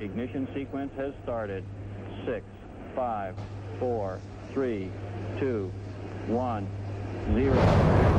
Ignition sequence has started. Six, five, four, three, two, one, zero.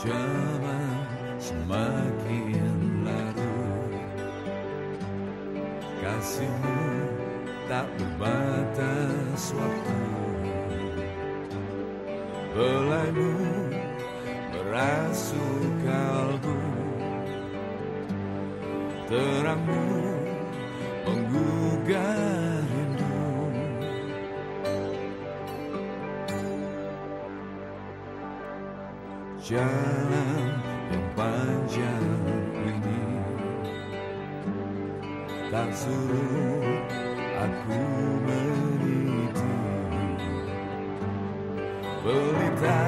Zaman semakin larut Kasihmu tak berbatas waktu. Belaimu merasuk kalbu Terangmu menggugah Jalan yang panjang ini. Tak suruh aku meniti. Pelita